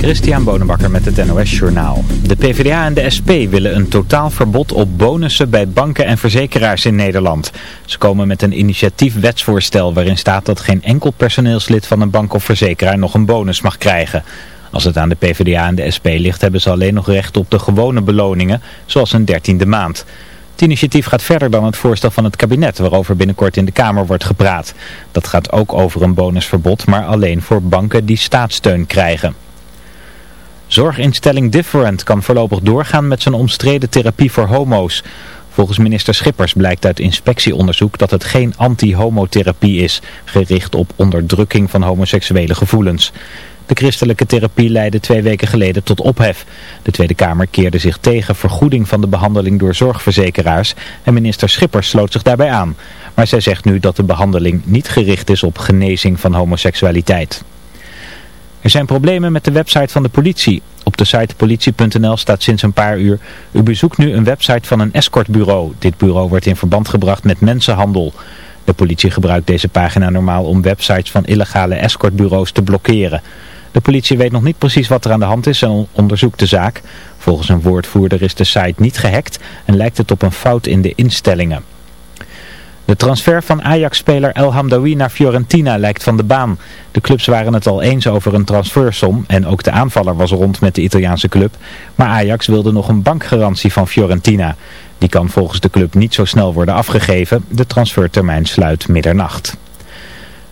Christian Bonenbakker met het NOS Journaal. De PvdA en de SP willen een totaal verbod op bonussen bij banken en verzekeraars in Nederland. Ze komen met een initiatief wetsvoorstel waarin staat dat geen enkel personeelslid van een bank of verzekeraar nog een bonus mag krijgen. Als het aan de PvdA en de SP ligt hebben ze alleen nog recht op de gewone beloningen, zoals een dertiende maand. Het initiatief gaat verder dan het voorstel van het kabinet waarover binnenkort in de Kamer wordt gepraat. Dat gaat ook over een bonusverbod, maar alleen voor banken die staatssteun krijgen. Zorginstelling Different kan voorlopig doorgaan met zijn omstreden therapie voor homo's. Volgens minister Schippers blijkt uit inspectieonderzoek dat het geen anti-homotherapie is, gericht op onderdrukking van homoseksuele gevoelens. De christelijke therapie leidde twee weken geleden tot ophef. De Tweede Kamer keerde zich tegen vergoeding van de behandeling door zorgverzekeraars en minister Schippers sloot zich daarbij aan. Maar zij zegt nu dat de behandeling niet gericht is op genezing van homoseksualiteit. Er zijn problemen met de website van de politie. Op de site politie.nl staat sinds een paar uur... U bezoekt nu een website van een escortbureau. Dit bureau wordt in verband gebracht met mensenhandel. De politie gebruikt deze pagina normaal om websites van illegale escortbureaus te blokkeren. De politie weet nog niet precies wat er aan de hand is en onderzoekt de zaak. Volgens een woordvoerder is de site niet gehackt en lijkt het op een fout in de instellingen. De transfer van Ajax-speler El Hamdawi naar Fiorentina lijkt van de baan. De clubs waren het al eens over een transfersom en ook de aanvaller was rond met de Italiaanse club. Maar Ajax wilde nog een bankgarantie van Fiorentina. Die kan volgens de club niet zo snel worden afgegeven. De transfertermijn sluit middernacht.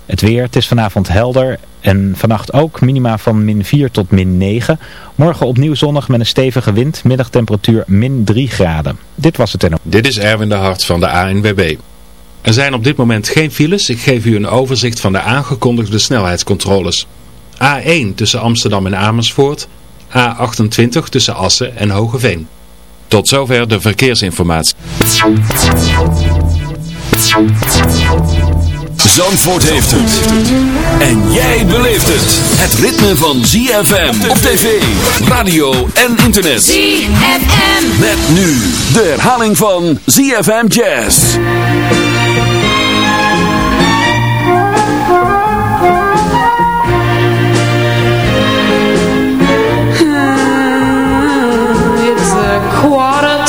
Het weer, het is vanavond helder en vannacht ook minima van min 4 tot min 9. Morgen opnieuw zonnig met een stevige wind, middagtemperatuur min 3 graden. Dit was het en Dit is Erwin de Hart van de ANWB. Er zijn op dit moment geen files. Ik geef u een overzicht van de aangekondigde snelheidscontroles. A1 tussen Amsterdam en Amersfoort. A28 tussen Assen en Hogeveen. Tot zover de verkeersinformatie. Zandvoort heeft het. En jij beleeft het. Het ritme van ZFM op tv, radio en internet. ZFM. Met nu de herhaling van ZFM Jazz.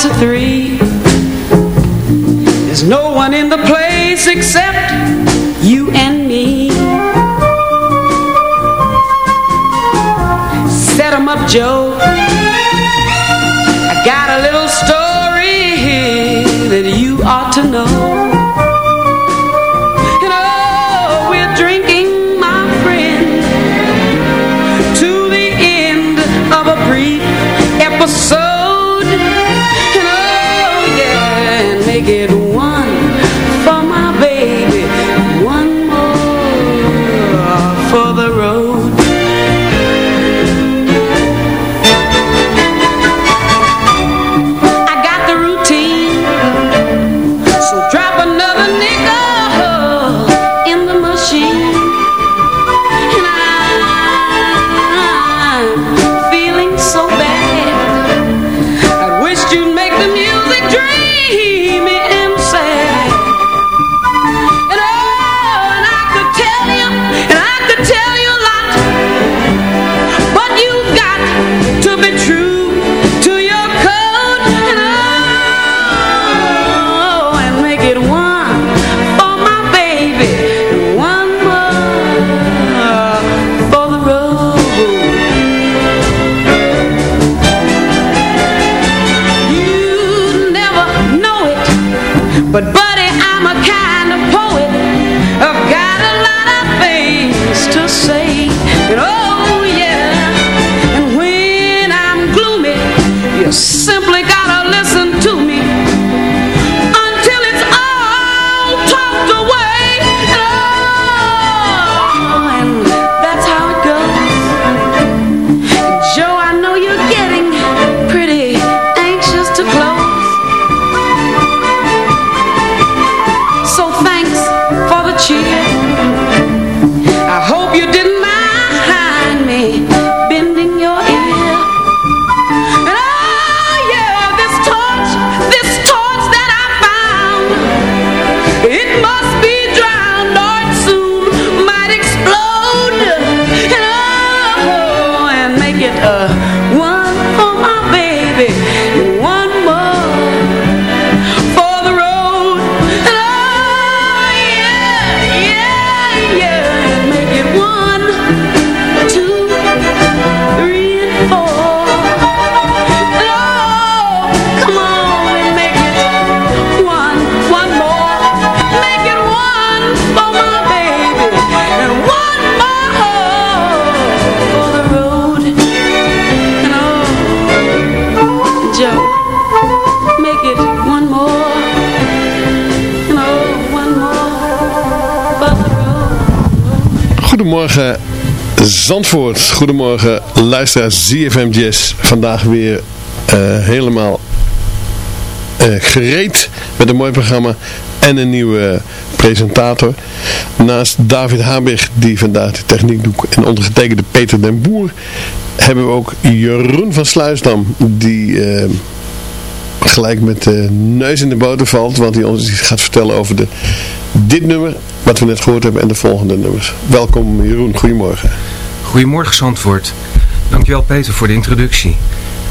To three. There's no one in the place except you and me. Set 'em up, Joe. Goedemorgen Zandvoort. Goedemorgen luisteraars ZFM Jazz. Vandaag weer uh, helemaal uh, gereed met een mooi programma en een nieuwe presentator. Naast David Habig, die vandaag de techniek doet, en ondergetekende Peter den Boer, hebben we ook Jeroen van Sluisdam, die uh, gelijk met de neus in de boter valt, want hij ons gaat vertellen over de, dit nummer, wat we net gehoord hebben, en de volgende nummers. Welkom Jeroen, goedemorgen. Goedemorgen Zandvoort. Dankjewel Peter voor de introductie.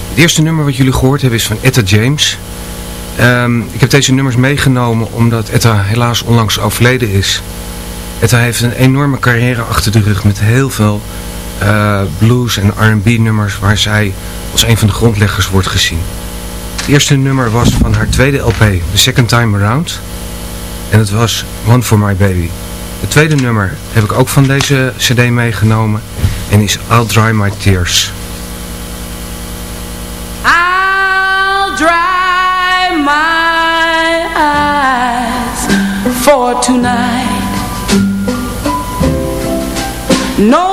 Het eerste nummer wat jullie gehoord hebben is van Etta James. Um, ik heb deze nummers meegenomen omdat Etta helaas onlangs overleden is. Etta heeft een enorme carrière achter de rug met heel veel uh, blues en R&B nummers waar zij als een van de grondleggers wordt gezien. Het eerste nummer was van haar tweede LP, The Second Time Around. En het was One For My Baby. Het tweede nummer heb ik ook van deze cd meegenomen en is I'll Dry My Tears. I'll dry my eyes for tonight No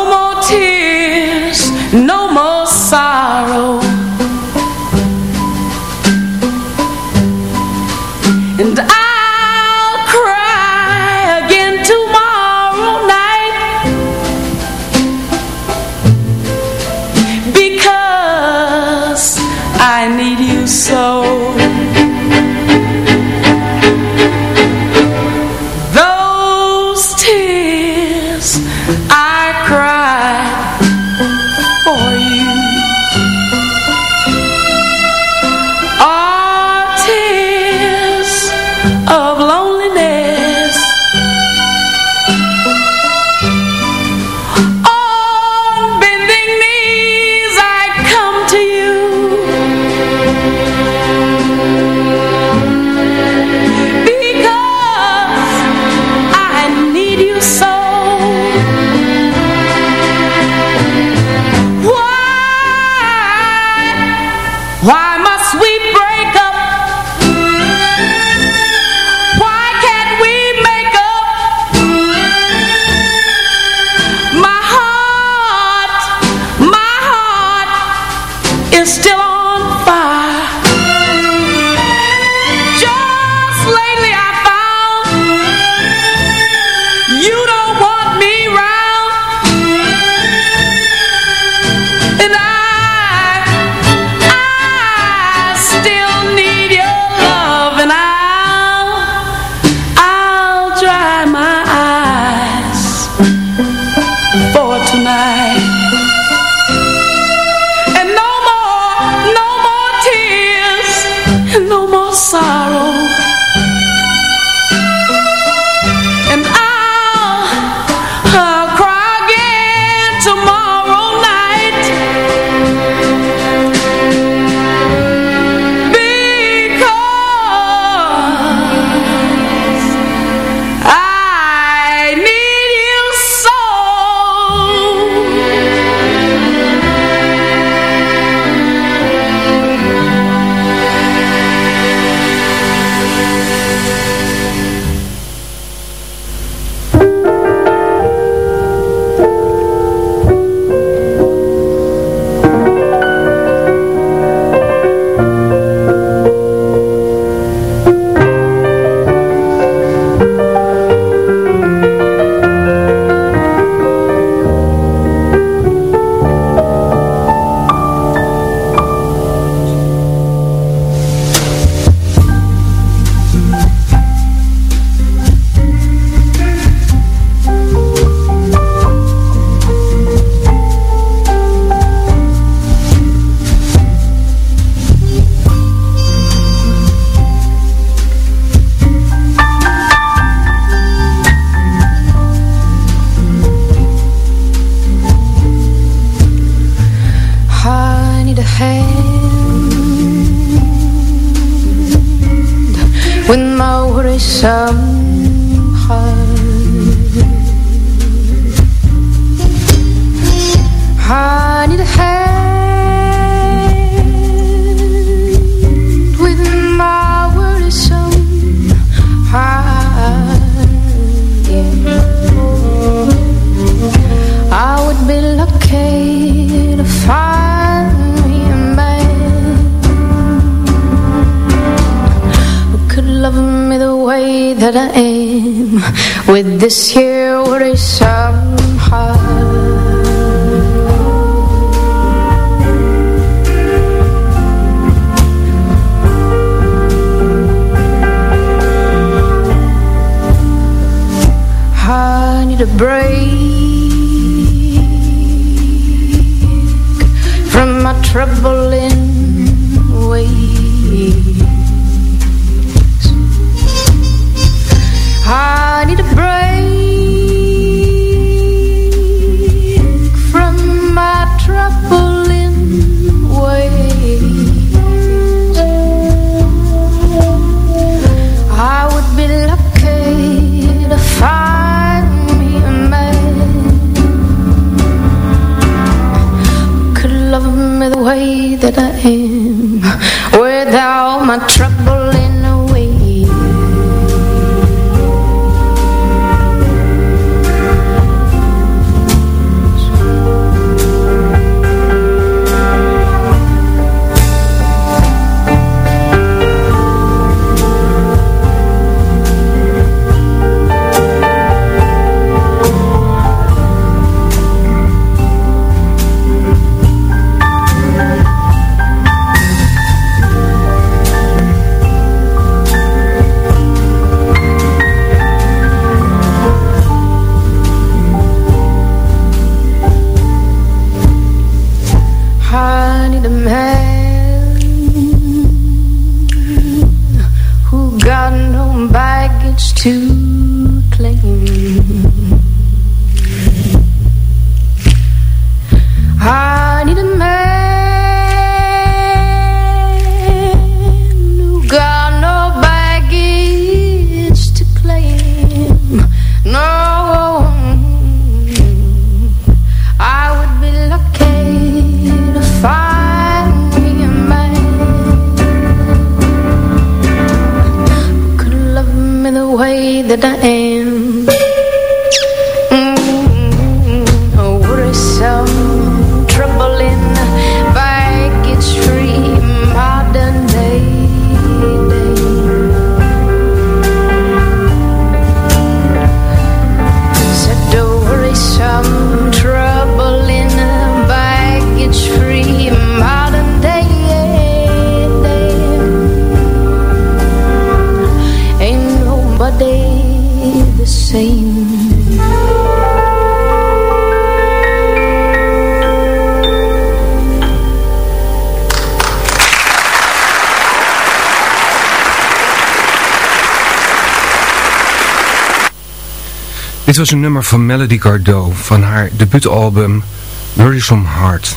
troubling ways. Way that I am. Without my troubling way that I am. Dit was een nummer van Melody Gardot van haar debuutalbum Worrisome Heart.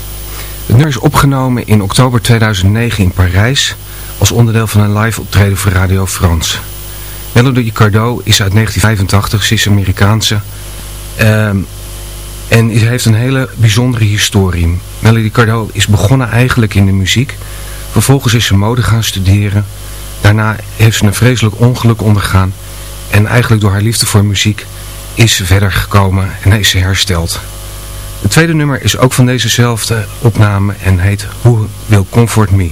Het nummer is opgenomen in oktober 2009 in Parijs als onderdeel van een live optreden voor Radio France. Melody Gardot is uit 1985, ze is Amerikaanse ehm, en heeft een hele bijzondere historie. Melody Gardot is begonnen eigenlijk in de muziek, vervolgens is ze mode gaan studeren, daarna heeft ze een vreselijk ongeluk ondergaan en eigenlijk door haar liefde voor muziek is verder gekomen en is ze hersteld. Het tweede nummer is ook van dezezelfde opname en heet Who Will Comfort Me.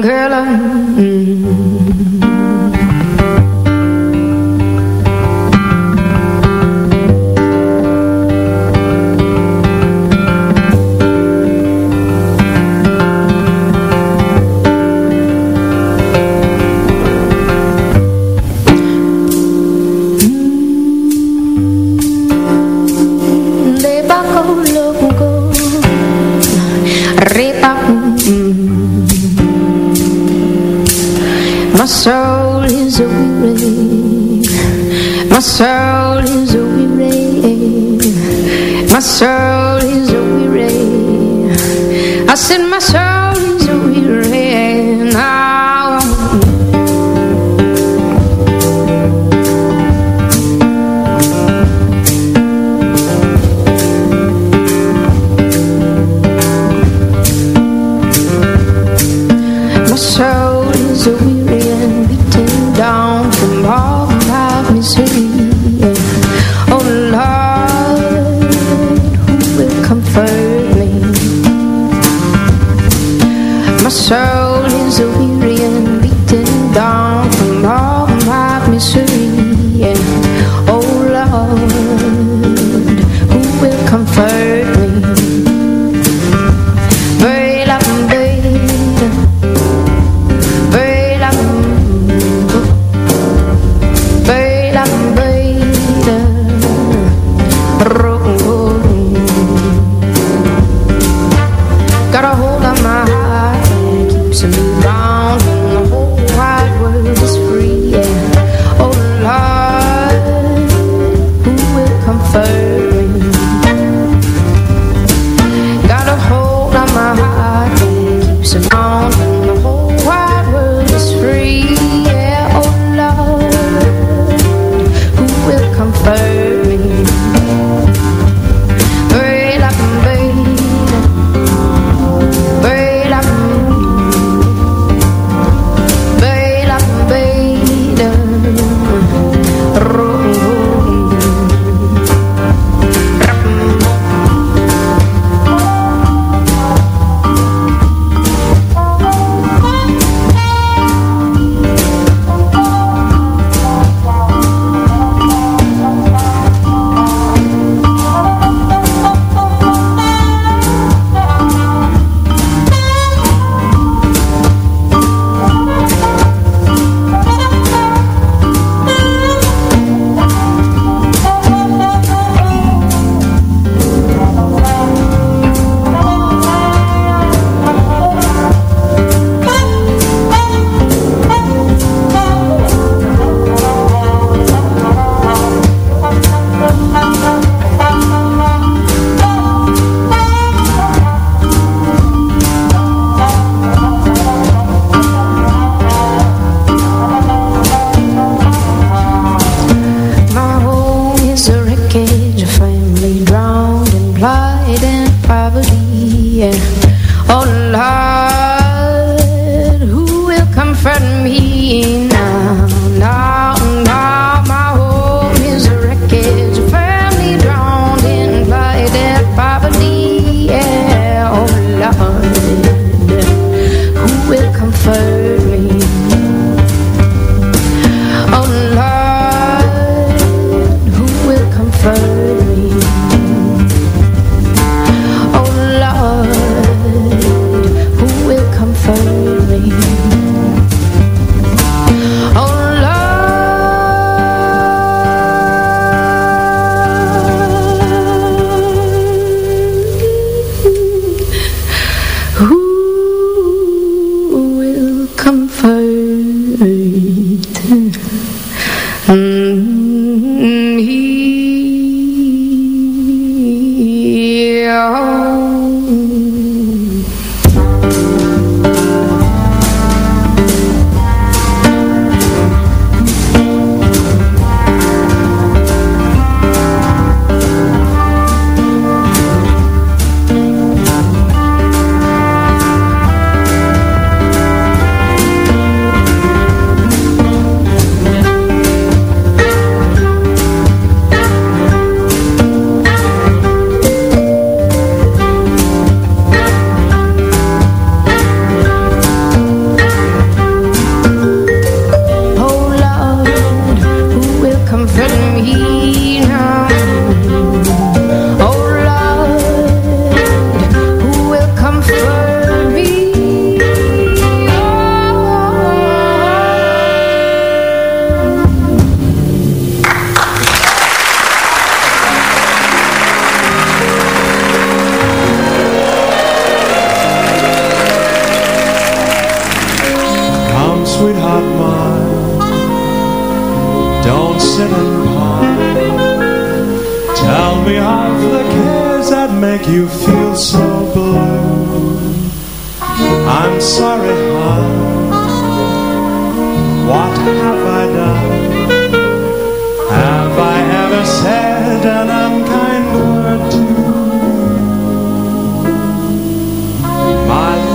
Girl. My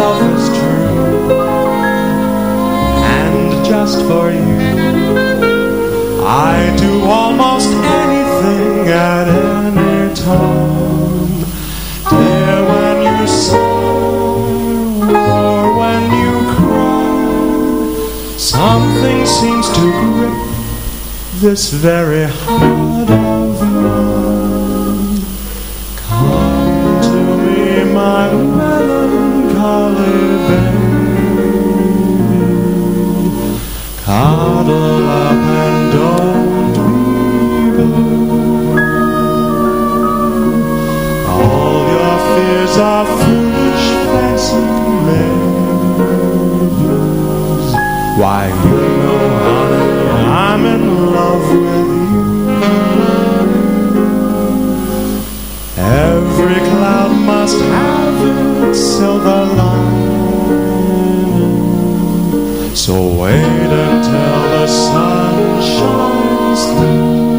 love is true And just for you I do almost anything at any time. Dear, when you're sore Or when you cry Something seems to grip This very heart. must have a silver lining. So wait until the sun shines through.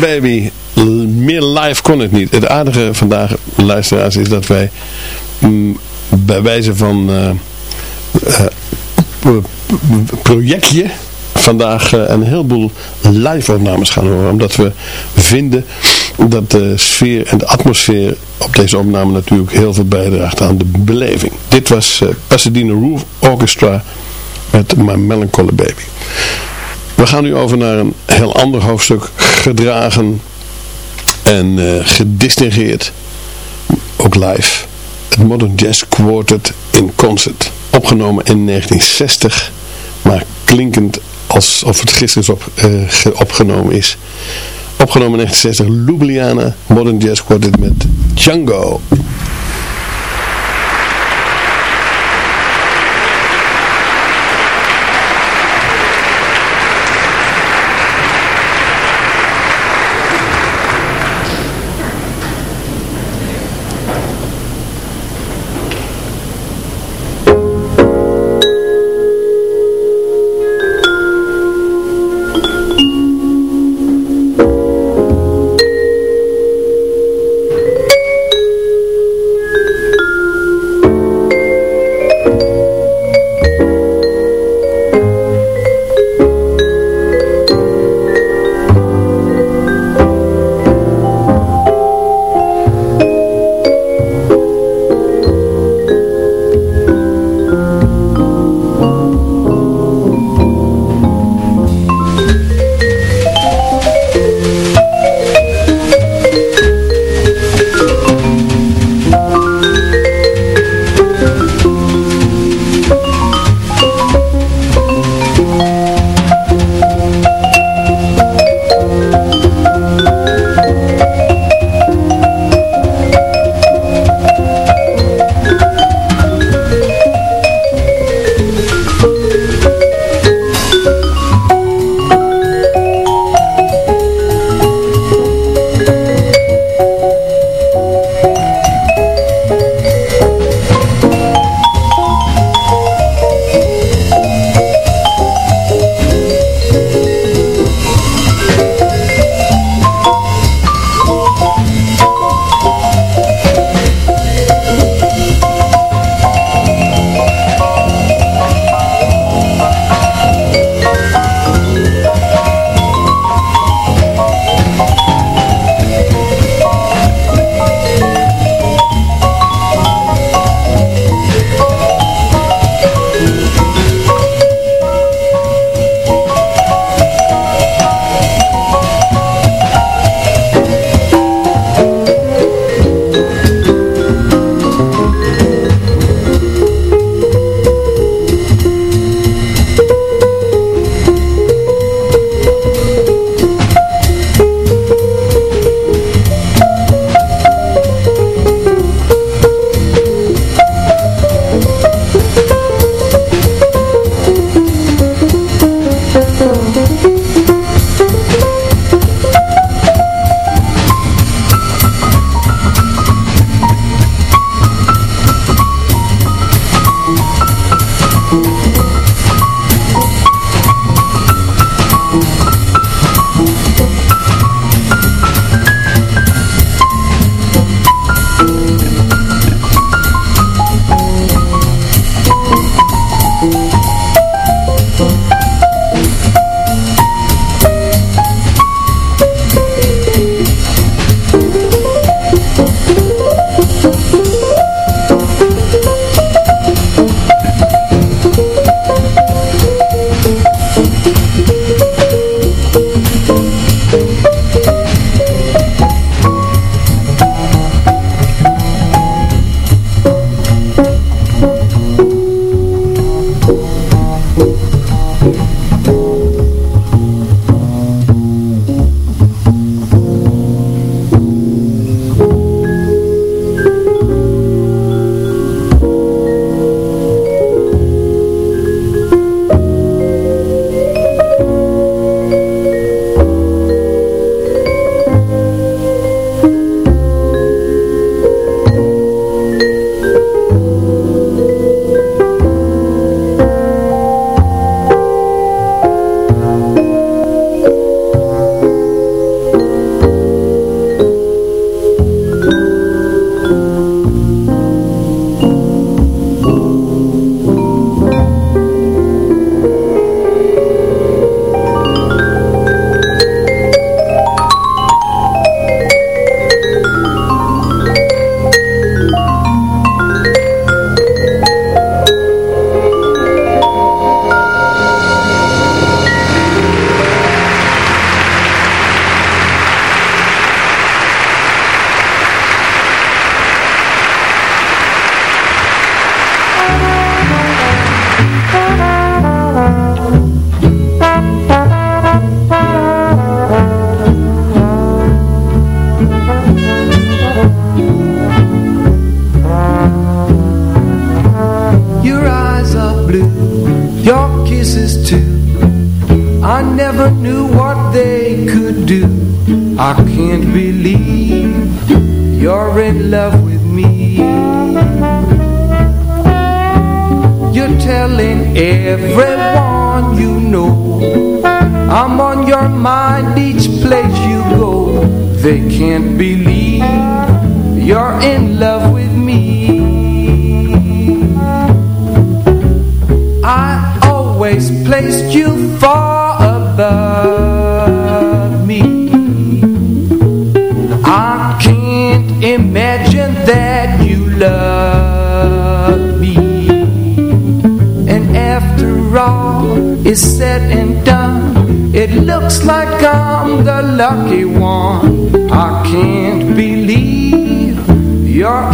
Baby. Meer live kon het niet. Het aardige vandaag, luisteraars, is dat wij mm, bij wijze van pro- projectje vandaag een heleboel live opnames gaan horen. Omdat we vinden dat de sfeer en de atmosfeer op deze opname natuurlijk heel veel bijdraagt aan de beleving. Dit was Pasadena Roof Orchestra met My Melancholy Baby. We gaan nu over naar een heel ander hoofdstuk. Gedragen en eh, gedistingeerd. Ook live. Het Modern Jazz Quartet in concert. Opgenomen in 1960. Maar klinkend alsof het gisteren is op, eh, ge- opgenomen is. Opgenomen in 1960. Ljubljana Modern Jazz Quartet met Django.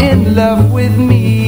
In love with me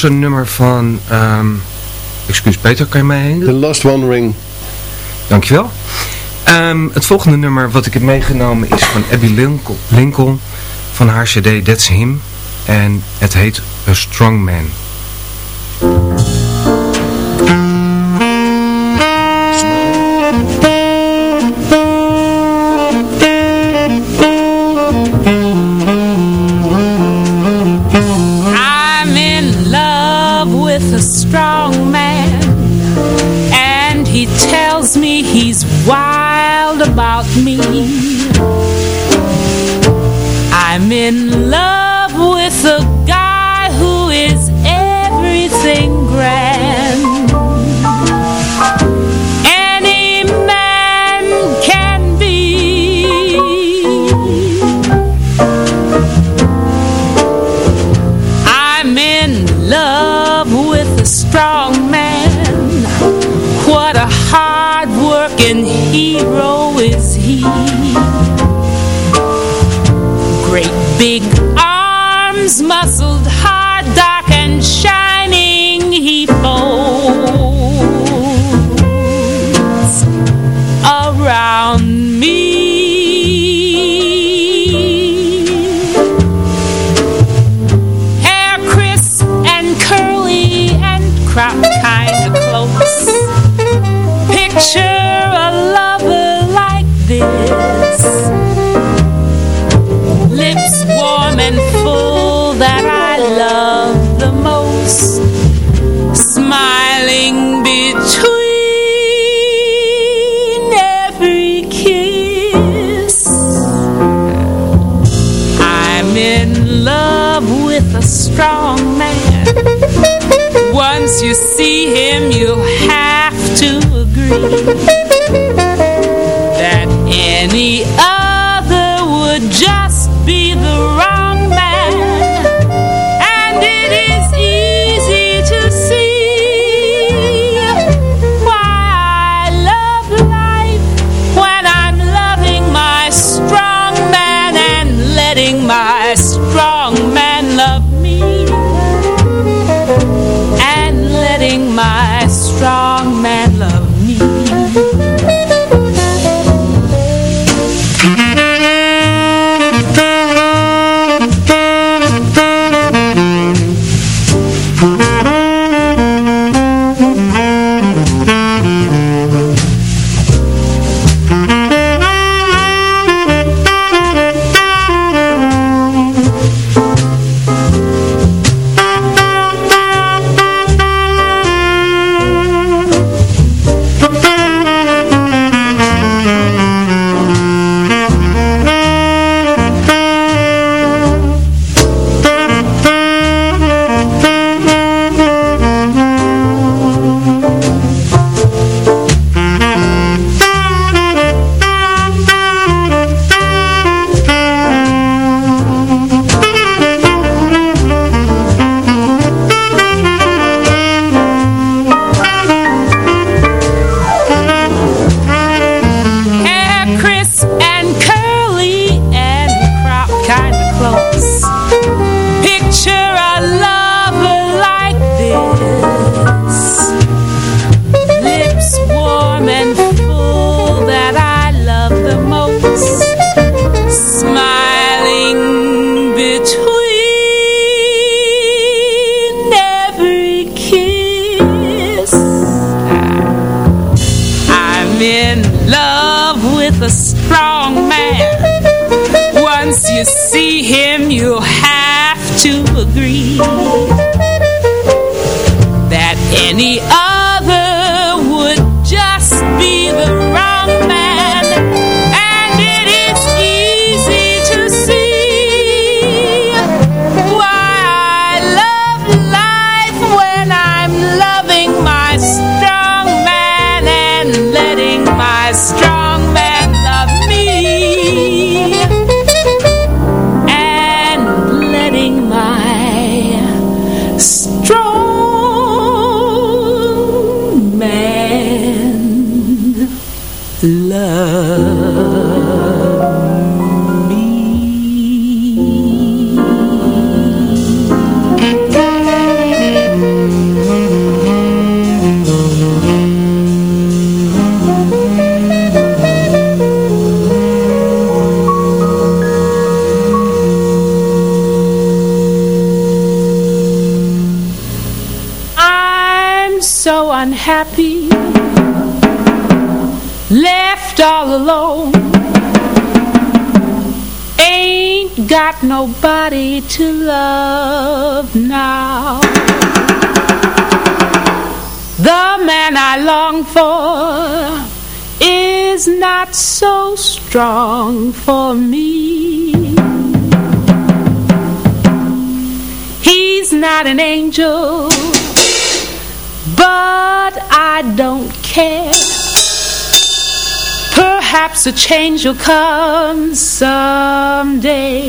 was een nummer van... Um, excuus Peter, kan je mij heen The Lost Wandering. Dankjewel. Um, het volgende nummer wat ik heb meegenomen is van Abby Lincoln, Lincoln van haar cd That's Him. En het heet A Strong Man. found about me. I'm in love with a guy who is everything grand. Any man can be. I'm in love with a strong man. What a hard working hero. Love me nobody to love now. The man I long for is not so strong for me. He's not an angel, but I don't care. Perhaps a change will come someday.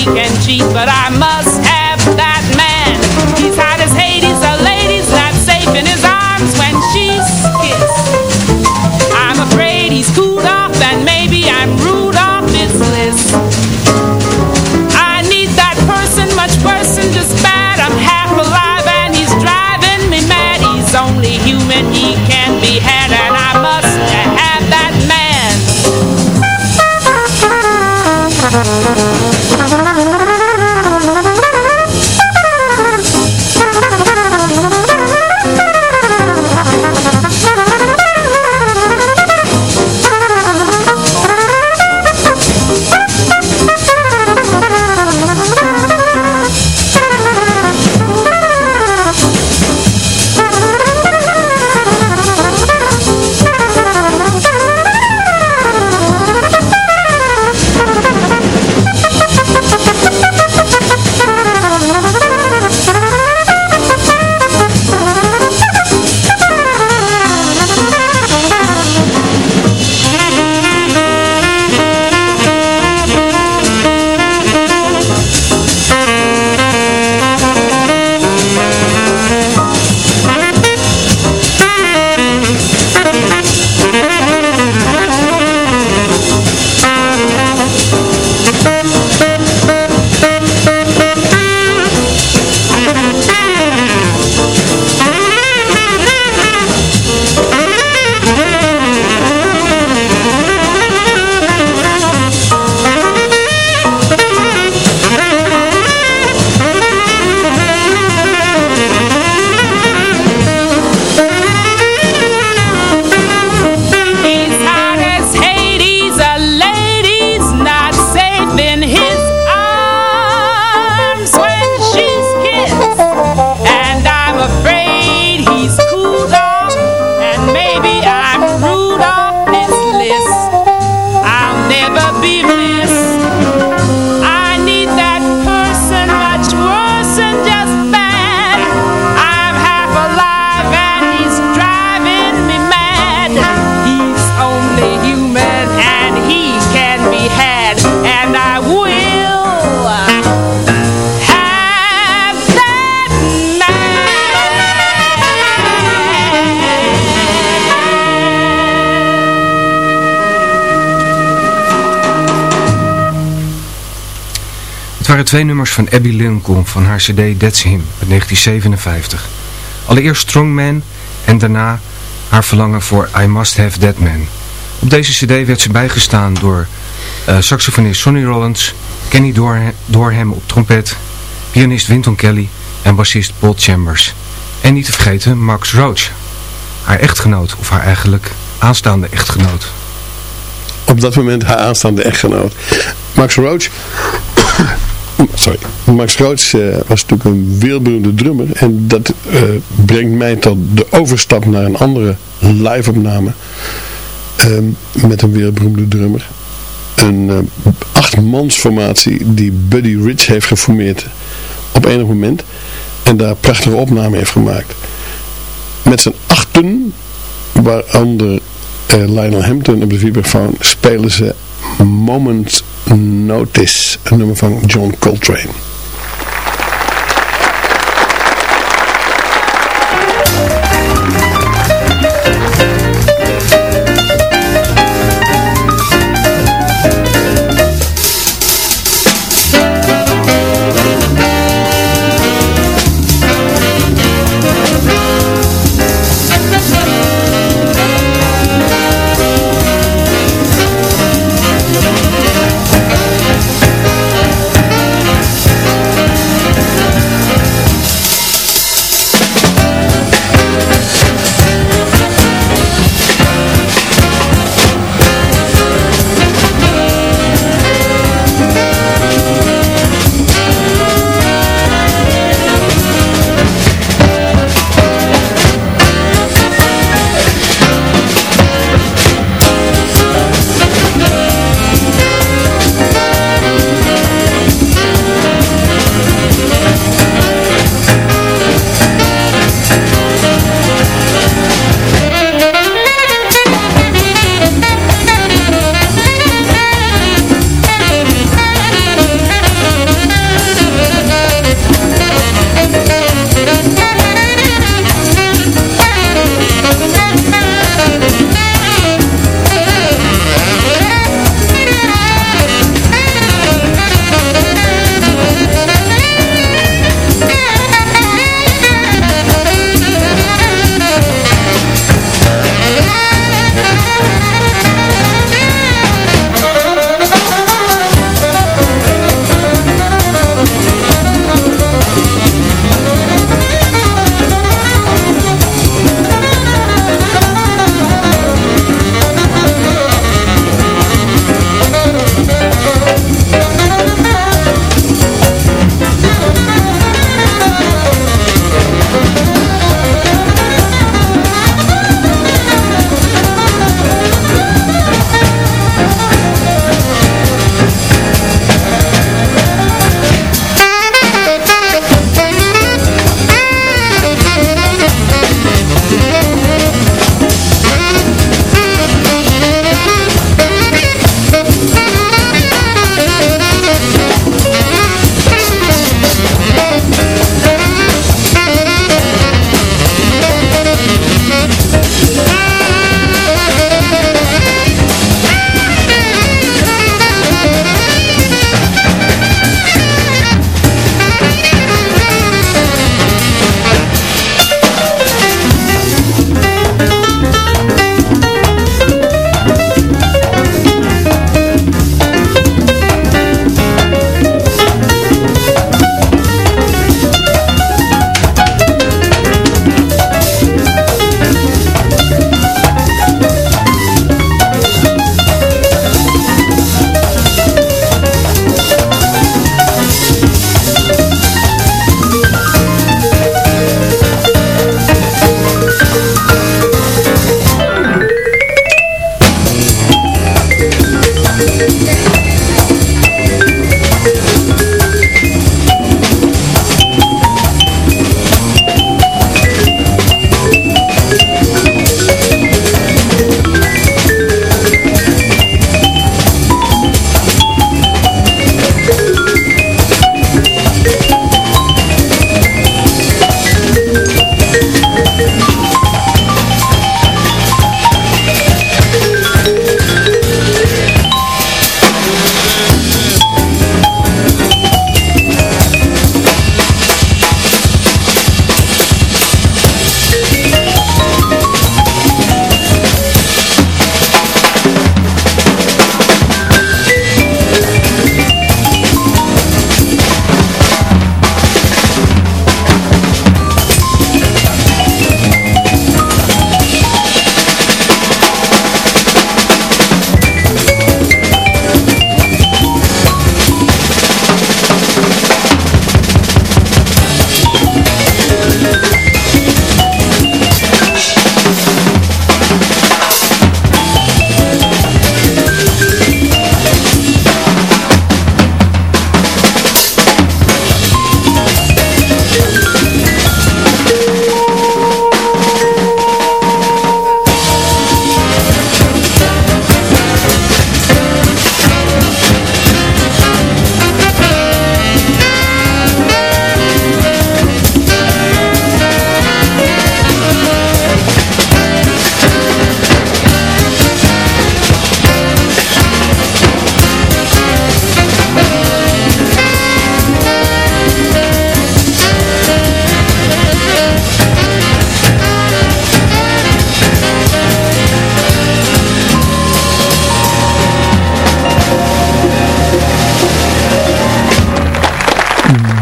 weak and cheap, but I must. twee nummers van Abby Lincoln van haar cd That's Him uit 1957. Allereerst Strongman en daarna haar verlangen voor I Must Have That Man. Op deze cd werd ze bijgestaan door eh, saxofonist Sonny Rollins, Kenny Dorham op trompet, pianist Winton Kelly en bassist Paul Chambers. En niet te vergeten Max Roach, haar echtgenoot of haar eigenlijk aanstaande echtgenoot. Op dat moment haar aanstaande echtgenoot. Max Roach Max Roach uh, was natuurlijk een wereldberoemde drummer. En dat uh, brengt mij tot de overstap naar een andere live-opname. Uh, met een wereldberoemde drummer. Een uh, achtmansformatie die Buddy Rich heeft geformeerd op enig moment. En daar prachtige opname heeft gemaakt. Met zijn achten, waaronder Lionel Hampton op de vibrafoon, spelen ze Moment Notice, een nummer van John Coltrane.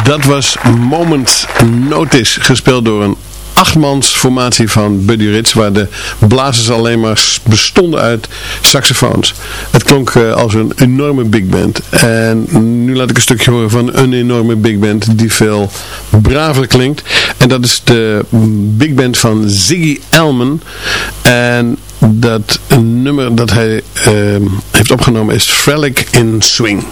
Dat was Moment Notice, gespeeld door een achtmans formatie van Buddy Rich, waar de blazers alleen maar bestonden uit saxofoons. Het klonk eh, als een enorme big band. En nu laat ik een stukje horen van een enorme big band die veel braver klinkt. En dat is de big band van Ziggy Elman. En dat nummer dat hij uh, heeft opgenomen is Frelic in Swing.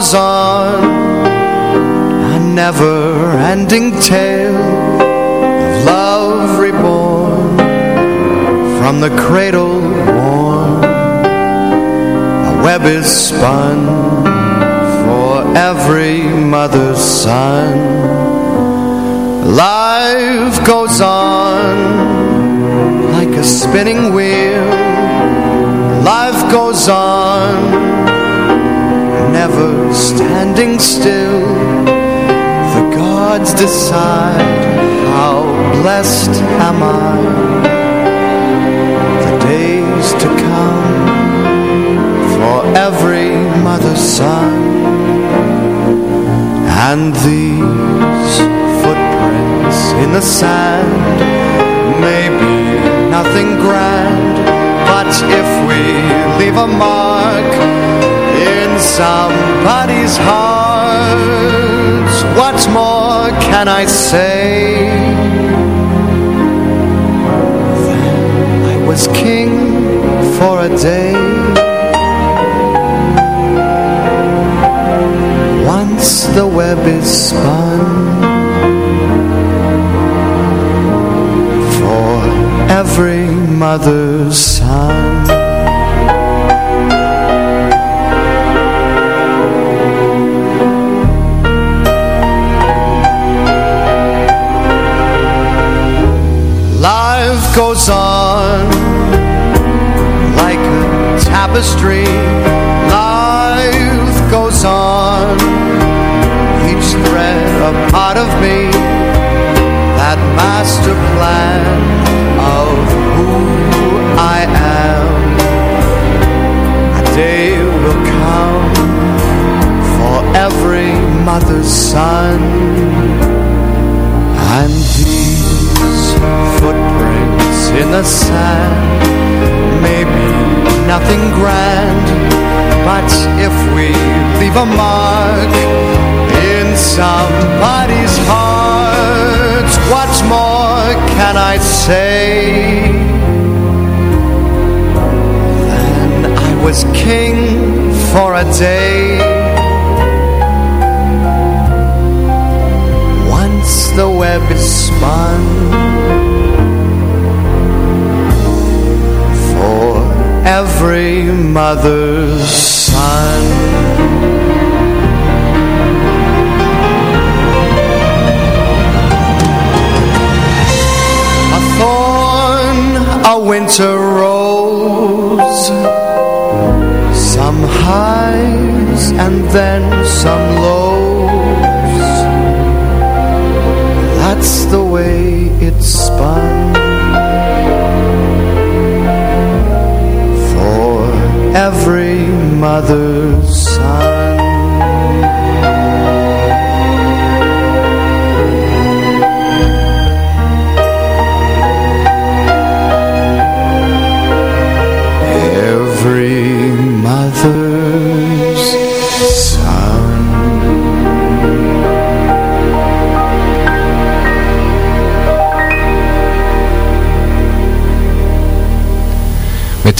goes on A never-ending tale Of love reborn From the cradle worn. A web is spun For every mother's son. Life goes on Like a spinning wheel. Life goes on standing still The gods decide how blessed am I. The days to come for every mother's son. And these footprints in the sand May be nothing grand But if we leave a mark somebody's heart. What more can I say? I was king for a day. Once the web is spun. For every mother's son. adı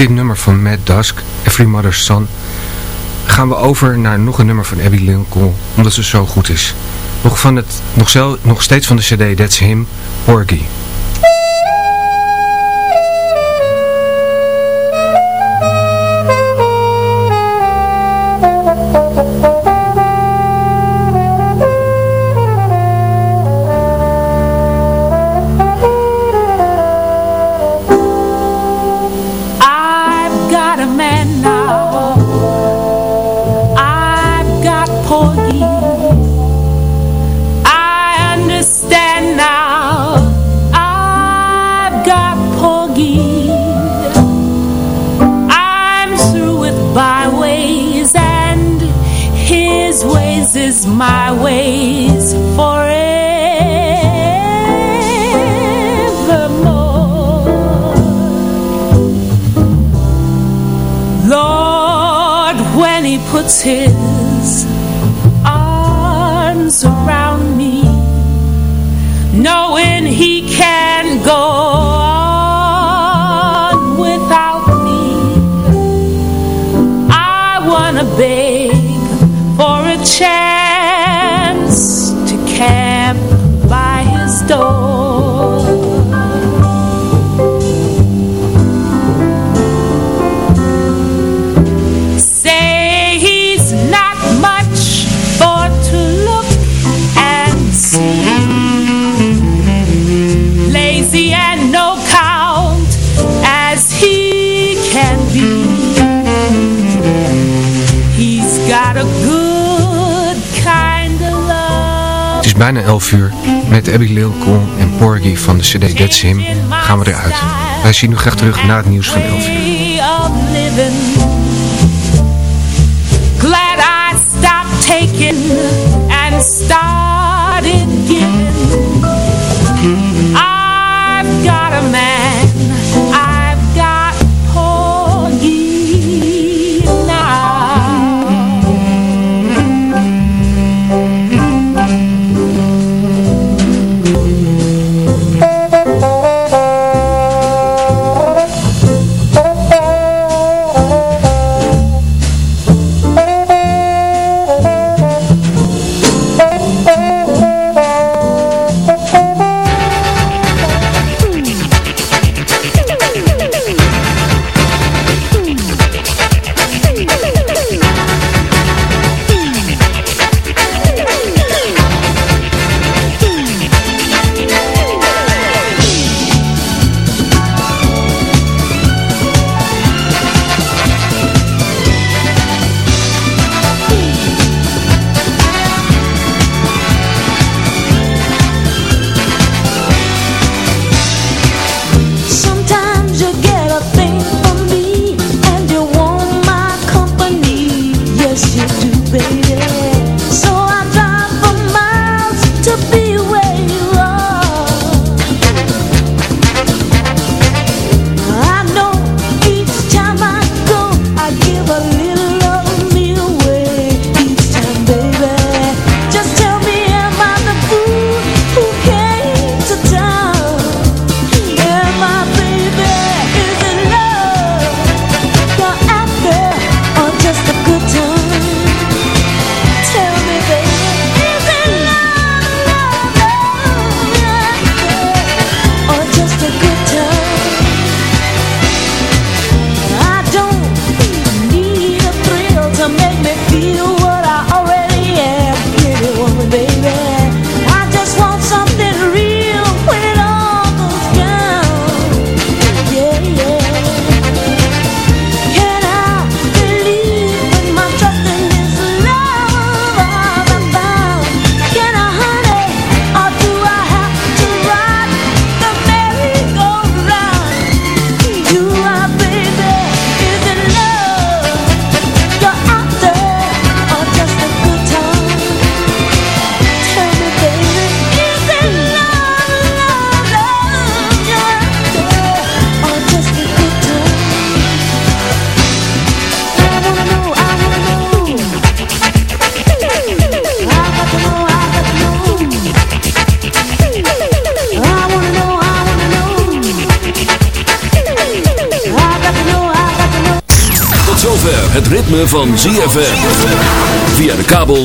dit nummer van Mad Dusk, Every Mother's Son, gaan we over naar nog een nummer van Abby Lincoln, omdat ze zo goed is. Nog, van het, nog, zelf, nog steeds van de cd That's Him, Orgy. bijna 11 uur. Met Abby Lilcon en Porgy van de CD That's Him gaan we eruit. Wij zien u graag terug na het nieuws van 11 uur.